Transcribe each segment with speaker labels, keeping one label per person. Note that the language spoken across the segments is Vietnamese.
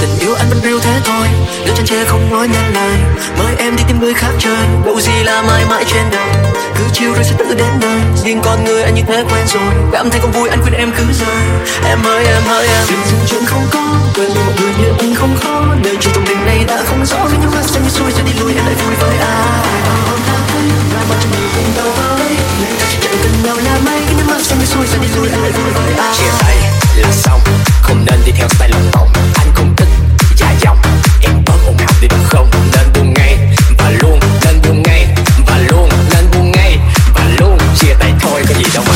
Speaker 1: Tình yêu anh vẫn yêu thế thôi nếu chân che không nói nên lời mời em đi tìm người khác chơi, bộ gì là mãi mãi trên đời. Cứ chiều rồi sẽ tự đến nơi riêng con người anh như thế quen rồi. Cảm thấy không vui, anh khuyên em cứ rời. Em ơi em ơi, em. Đừng dừng, chuyện không có, quên đi mọi người như anh không khó nơi chỉ trong tình này đã không rõ khi nhắm mắt như xuôi sẽ đi lui, em lại vui với ai? Là bao trong người cùng đau với nên ta chỉ chẳng cần nhau là mấy cái nhắm mắt xanh như xuôi sẽ đi lui, em lại vui với ai?
Speaker 2: Chia tay là xong không nên đi theo style lòng vòng anh không thích dài dòng. Em bớt ồn ào đi được không? Nên buông ngay và luôn, nên buông ngay và luôn, nên buông ngay và luôn. Chia tay thôi, có gì đâu mà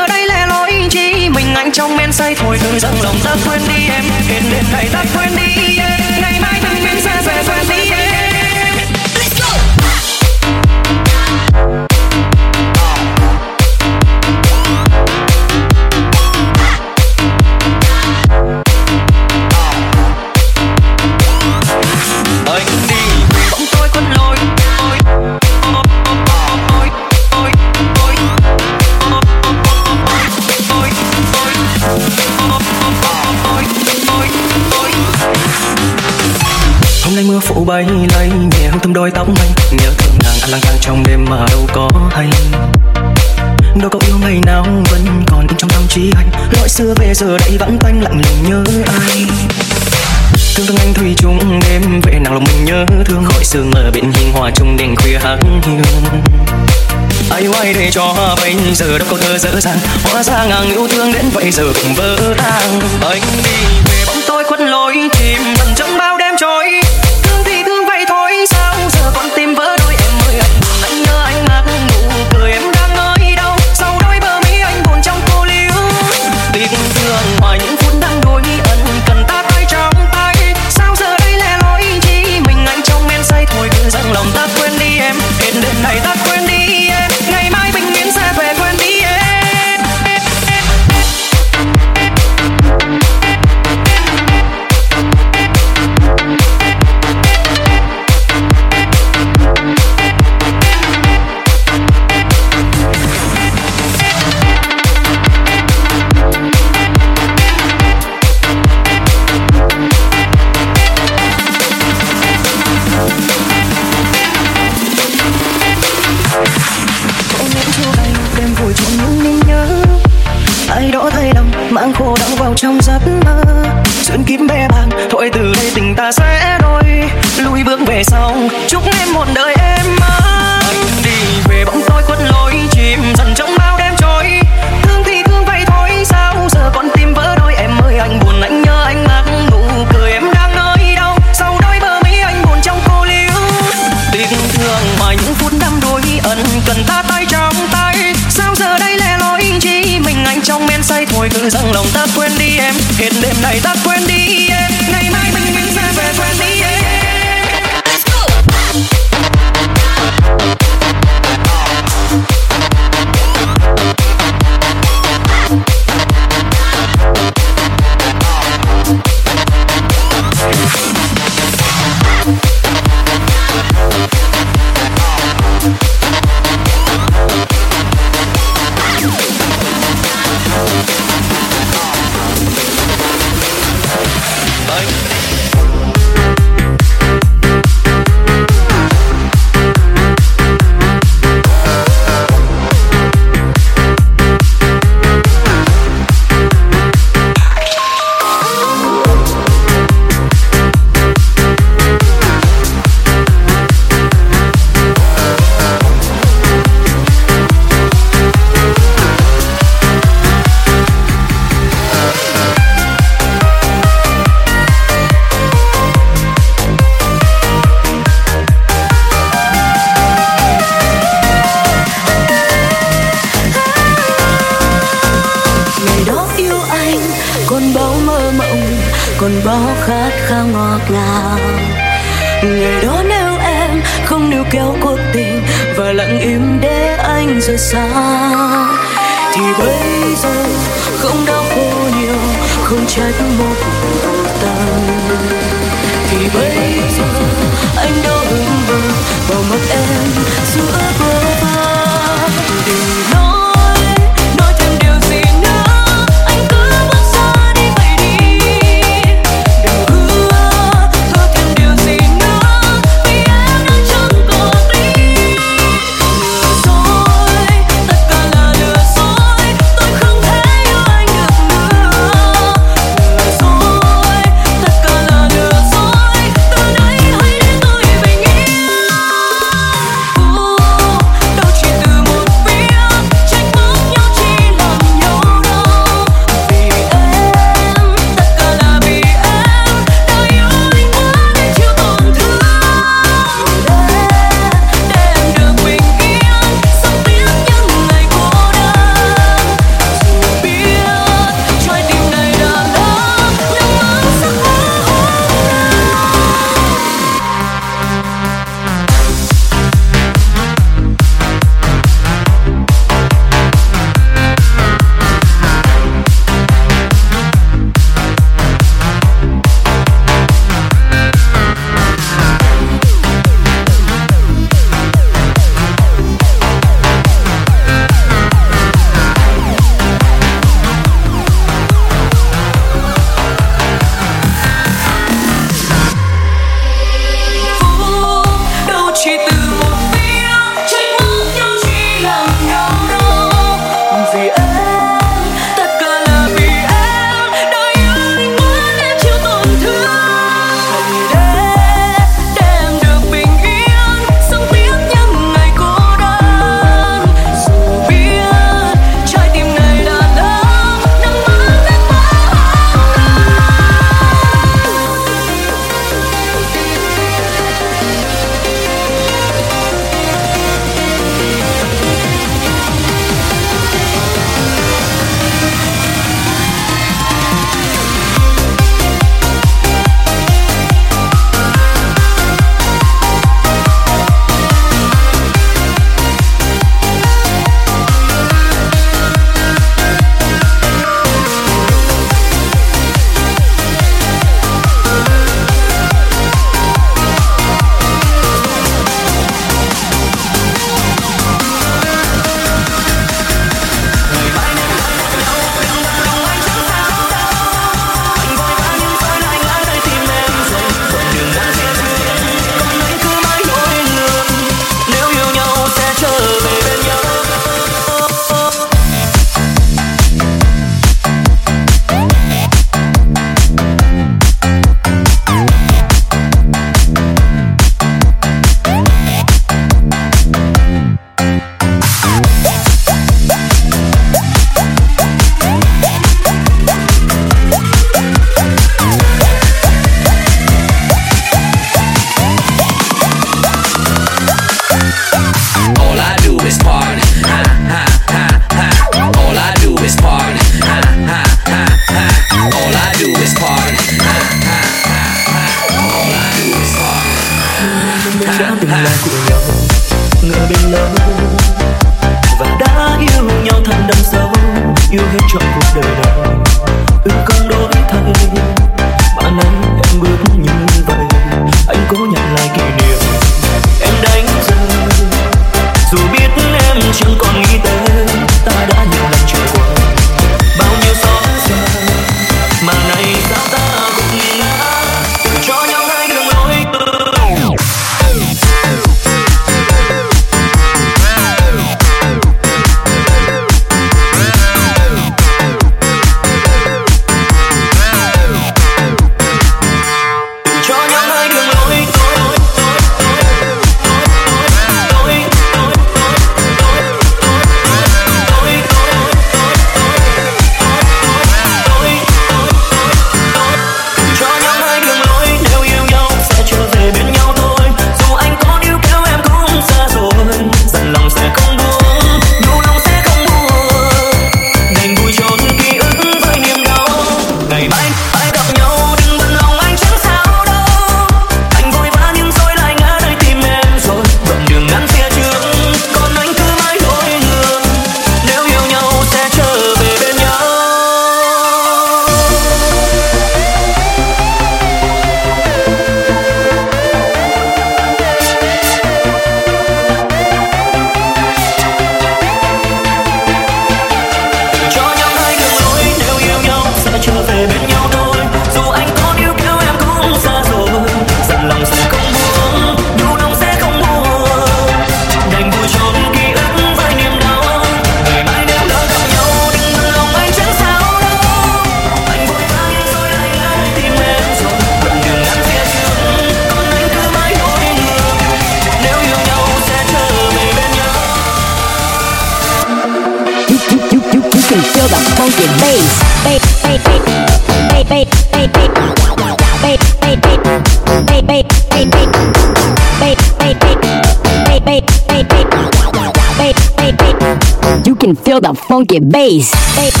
Speaker 3: Your
Speaker 4: Base.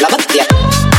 Speaker 4: La Bestia.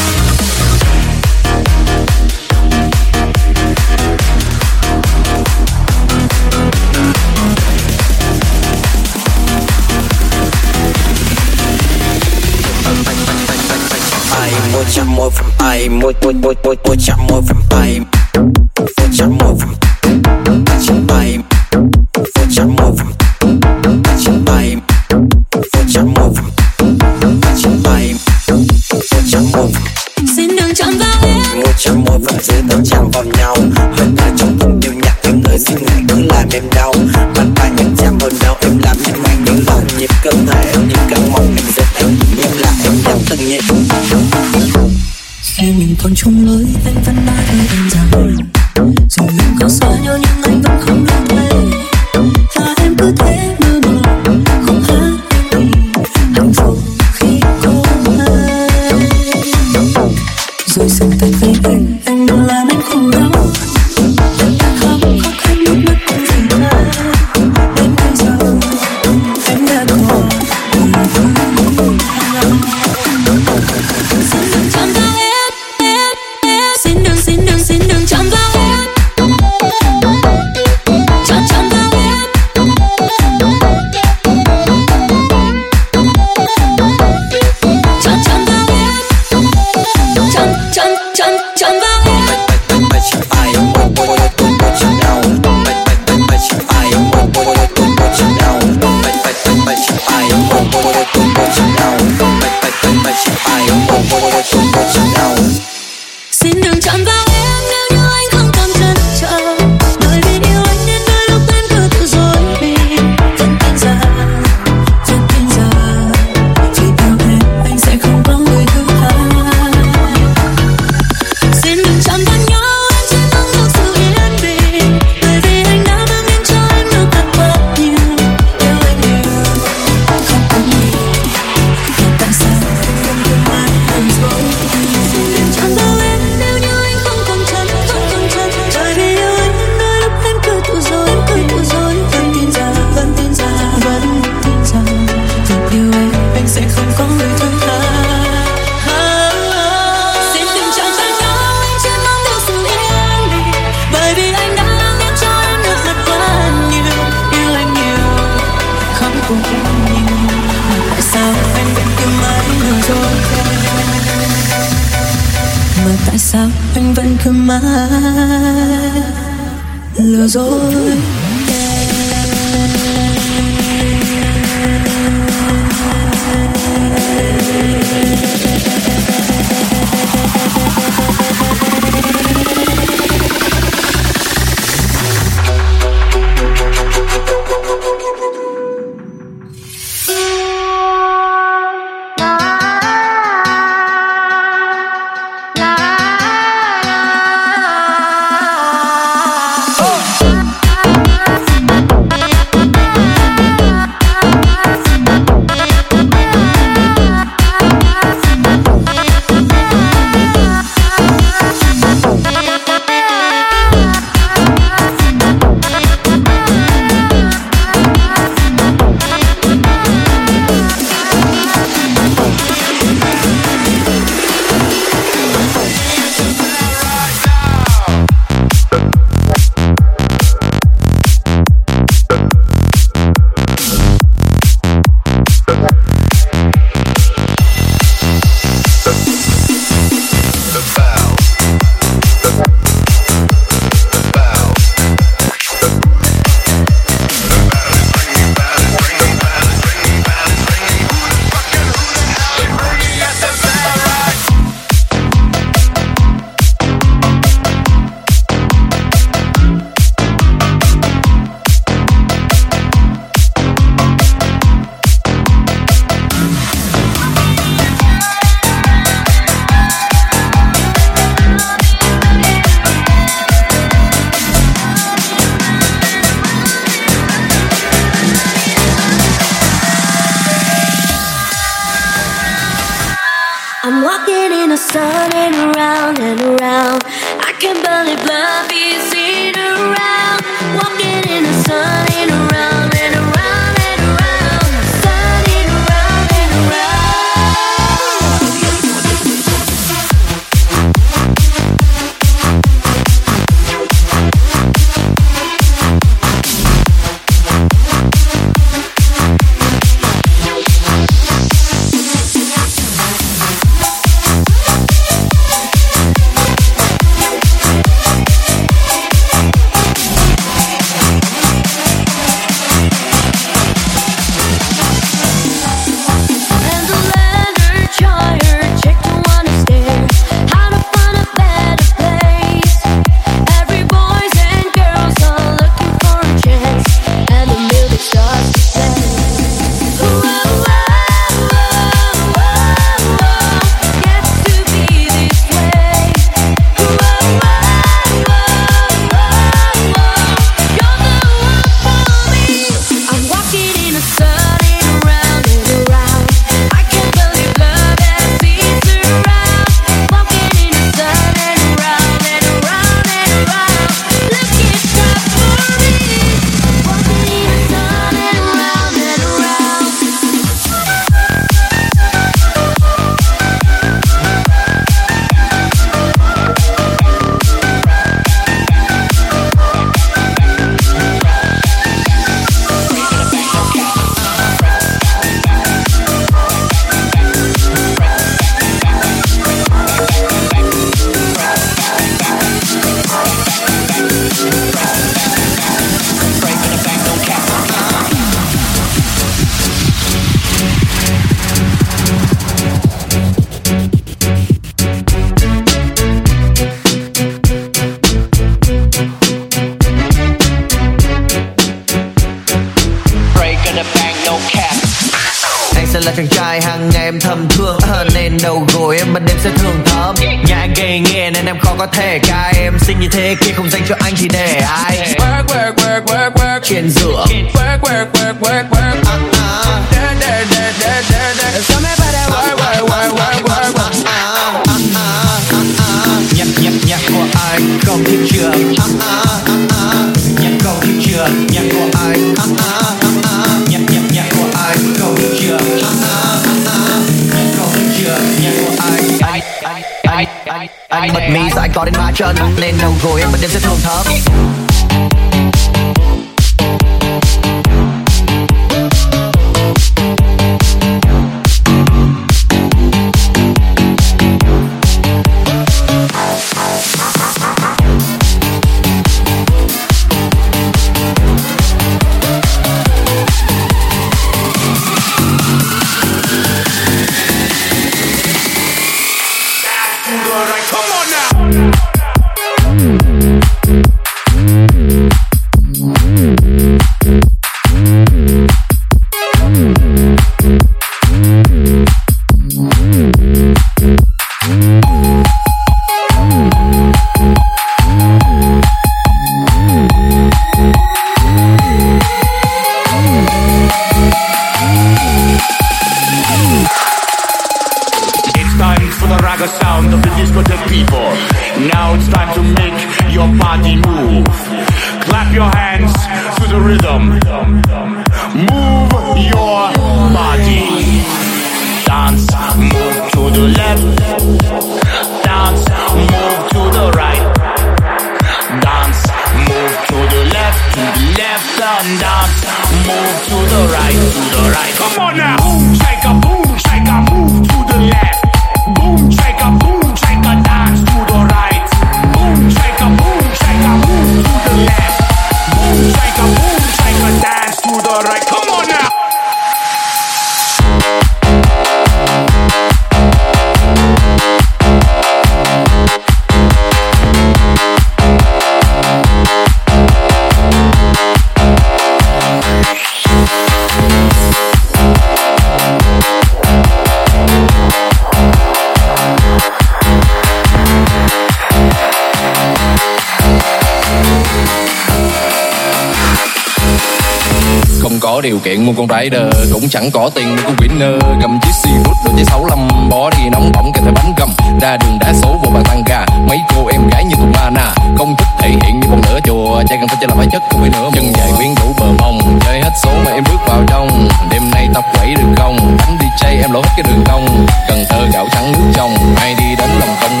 Speaker 4: có
Speaker 5: điều kiện mua con rider, cũng chẳng có tiền mua con winner. Cầm chiếc seafood đôi giày sáu lăm. Bó đi nóng bỏng kèm theo bánh gầm. Ra đường đá số vô bàn tăng gà mấy cô em gái như tụi mana, không thích thể hiện như bông nở chùa. Trai cần phải chơi là phải chất không phải nữa chân dài quyến rũ bờ mông. Chơi hết số mà em bước vào trong. Đêm nay tập quẩy đường cong đánh DJ em lỗ hết cái đường cong. Cần thơ gạo trắng nước trong. Ai đi đến lòng
Speaker 6: công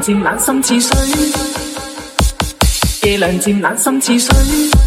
Speaker 6: 冷渐冷心似水，夜凉渐冷心似水。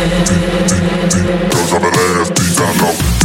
Speaker 7: Cause I'm
Speaker 8: an ass, I know.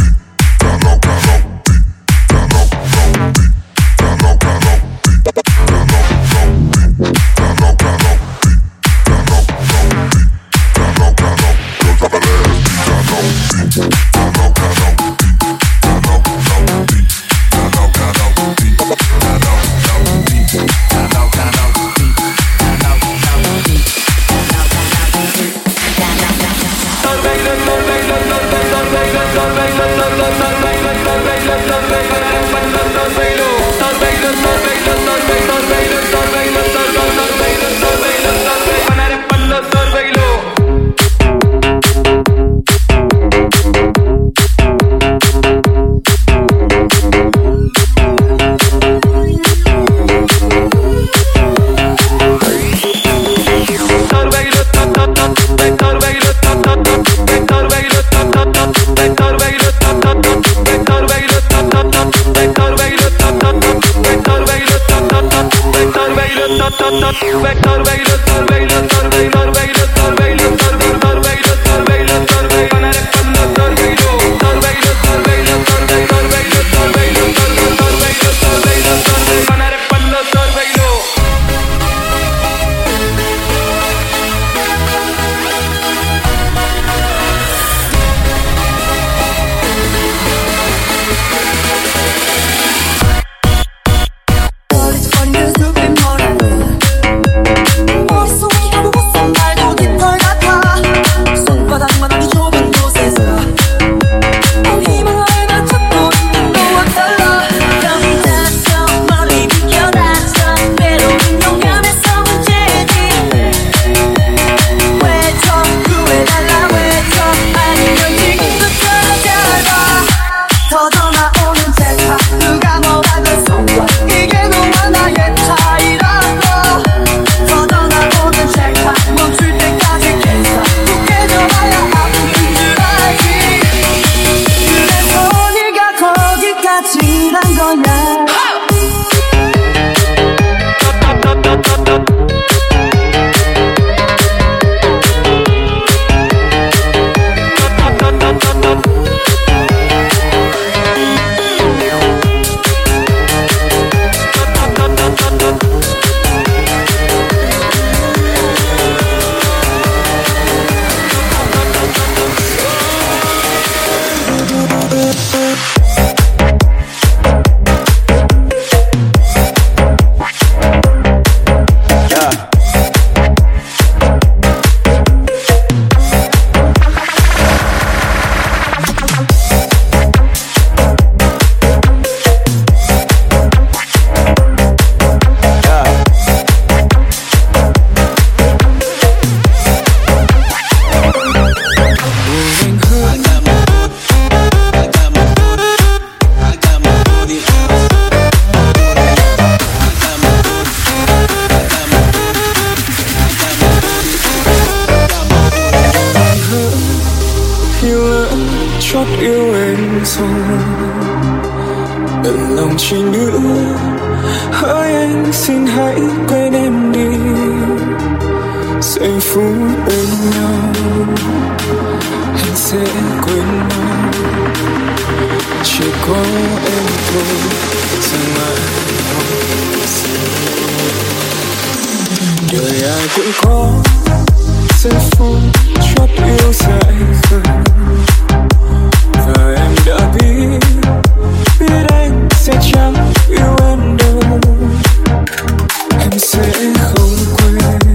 Speaker 8: Đừng lòng chi nữa hỡi anh, xin hãy quên em đi. Giây phút bên nhau, anh sẽ quên nhau. Chỉ có em thôi, rằng mãi đời ai cũng có, giây phút chót yêu dài khơi và em đã biết sẽ chẳng yêu em đâu. Em sẽ không quên.